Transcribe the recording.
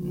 Ti